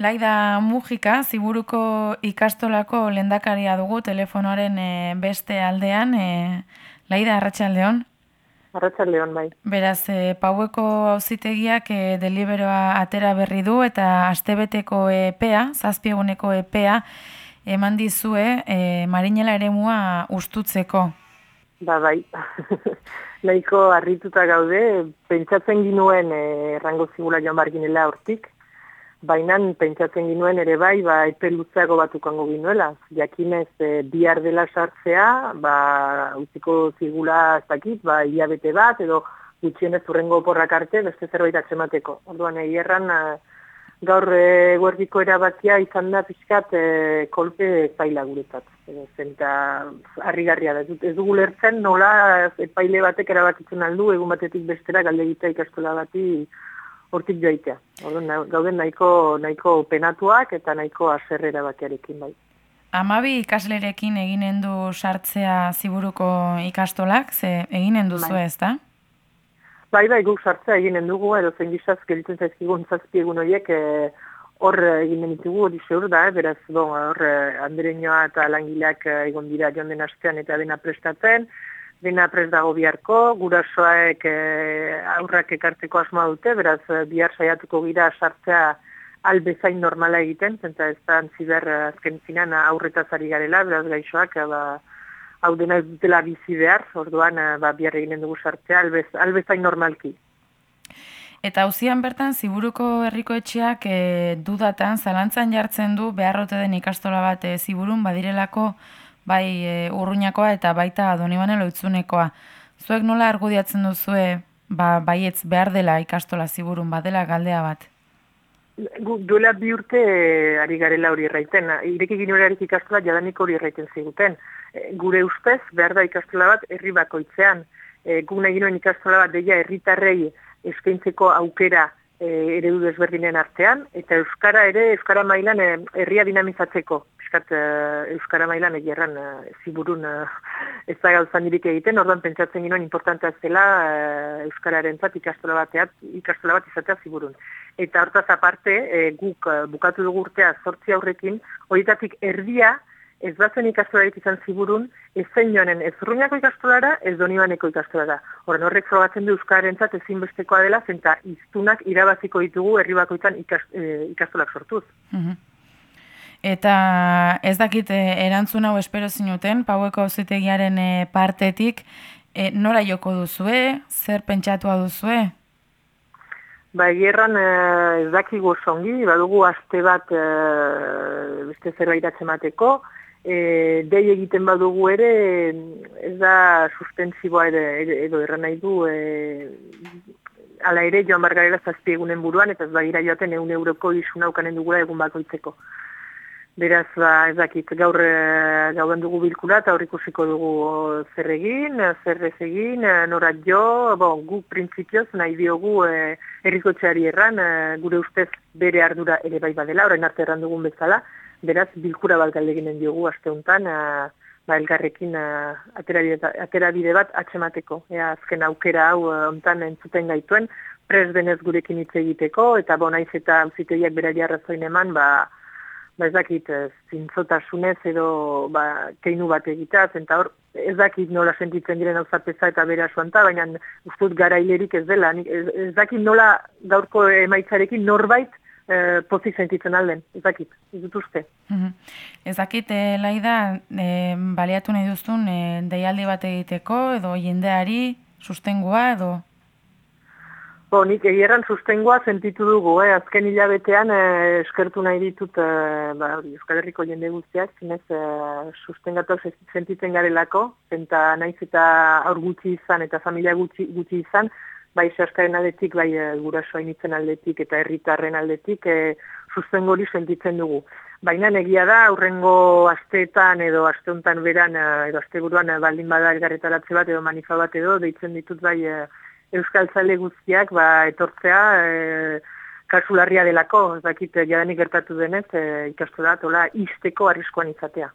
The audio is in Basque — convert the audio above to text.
Laida Mujika, ziburuko ikastolako lendakaria dugu telefonoaren e, beste aldean. E, Laida, Arratxaldeon? Arratxaldeon, bai. Beraz, e, paueko auzitegiak e, deliberoa atera berri du eta astebeteko EPEA, zazpieguneko EPEA, eman dizue e, marinela ere mua ustutzeko. Ba, bai. Nahiko harrituta gaude, pentsatzen ginuen errango zigula joan barginela hortik, Baina pentsatzen ginuen ere bai, ba, epe luzeago batukango ginuela. Jakinez, e, bihar dela sartzea, ba, utziko zigula ez dakit, ba, iabete bat, edo gutxienez urrengo porrak arte, beste zerbait atzemateko. Orduan, egierran, gaur e, guerdiko erabakia izan da pixkat e, kolpe zaila guretzat. E, zenta, harri-garria da. Ez dugu lertzen, nola, epaile batek erabakitzen aldu, egun batetik bestera galde gita ikastola bati, hortik joaitea. gauden nahiko, nahiko penatuak eta nahiko aserrera bakiarekin bai. Amabi ikaslerekin eginen du sartzea ziburuko ikastolak, ze eginen duzu bai. ez da? Bai, bai, guk sartzea eginen dugu, edo zen gizaz, gelitzen zaizkigun zazpiegun horiek, e, hor eginen ditugu hori zeur da, eh? beraz, bon, hor, eh, eta langileak eh, egon dira joan den astean eta dena prestatzen, dena prez dago biharko, gurasoaek e, aurrak ekartzeko asmoa dute, beraz eh, bihar saiatuko gira sartzea albezain normala egiten, zenta ez da antziber eh, azken zinan aurretazari garela, beraz gaixoak, ba, hau dena ez dutela bizi behar, orduan ba, bihar eginen dugu sartzea albez, albezain normalki. Eta hauzian bertan, ziburuko herriko etxeak e, dudatan, zalantzan jartzen du, beharrote den ikastola bat e, ziburun, badirelako, bai e, urruñakoa eta baita donibane loitzunekoa. Zuek nola argudiatzen duzue, ba, baietz behar dela ikastola ziburun, badela galdea bat? Duela bi urte e, ari garela hori erraiten. Ireki ginorarik ikastola jadanik hori erraiten ziguten. E, gure ustez, behar da ikastola bat herri bakoitzean. E, Guna ginoen ikastola bat deia herritarrei eskaintzeko aukera e, eredu desberdinen artean, eta Euskara ere, Euskara mailan e, herria dinamizatzeko pixkat uh, Euskara mailan egierran uh, ziburun uh, ez da dirik egiten, orduan pentsatzen ginoen importantea zela uh, Euskararen zat ikastola, bateat, ikastola bat izatea ziburun. Eta hortaz aparte, uh, guk bukatu dugu urtea sortzi aurrekin, horietatik erdia ez bazen ikastolarik izan ziburun, ez zen joanen ez ruñako ikastolara, ez donibaneko ikastolara. Horren horrek frogatzen du Euskararen zat ezinbestekoa dela, zenta iztunak irabaziko ditugu herribakoitan ikastolak sortuz. Mm Eta ez dakit eh, erantzun hau espero zinuten, paueko auzitegiaren eh, partetik, e, nora joko duzue, zer pentsatua duzue? Ba, egerran ez dakigu zongi, badugu aste bat e, beste zerbait atzemateko, e, dei egiten badugu ere, ez da suspensiboa ere, edo erran nahi du, e, ala ere joan bargarela zazpiegunen buruan, eta ez bagira joaten egun euroko isun aukanen dugula egun bakoitzeko. Beraz, ba, ez dakit, gaur e, gauden dugu bilkula eta ikusiko dugu zer egin, zer ez egin, eh, norat jo, bon, gu printzipioz nahi diogu e, errikotxeari erran, gure ustez bere ardura ere bai badela, orain arte erran dugun bezala, beraz, bilkura bat galdeginen diogu asteuntan, ba, elgarrekin aterabide bat atxemateko. Ea, azken aukera hau ontan entzuten gaituen, pres denez gurekin hitz egiteko, eta bon, naiz eta ziteiak bera jarrazoin eman, ba, ba ez dakit eh, zintzotasunez edo ba, keinu bat egitea, zenta hor ez dakit nola sentitzen diren hau zapesa eta bera suanta, baina ustut garailerik ez dela. Ez, ez dakit nola gaurko emaitzarekin norbait eh, pozik sentitzen alden, ez dakit, ez dut uste. Mm Ez dakit, eh, laida, eh, baliatu nahi duztun eh, deialdi bat egiteko edo jendeari sustengua edo... Bo, nik egieran sustengoa sentitu dugu, eh? azken hilabetean eh, eskertu nahi ditut eh, ba, Euskal Herriko jende guztiak, zinez eh, sustengatu sentitzen garelako, eta naiz eta aur gutxi izan eta familia gutxi, gutxi izan, bai saskaren aldetik, bai eh, gurasoa initzen aldetik eta herritarren aldetik eh, sustengo hori sentitzen dugu. Baina negia da, aurrengo asteetan edo asteuntan beran, eh, edo asteburuan baldin bada elgarretaratze bat edo manifa bat edo, deitzen ditut bai... Euskal zale guztiak ba, etortzea e, kasularria delako, ez dakit jadanik gertatu denez, e, da, tola, izteko arriskoan izatea.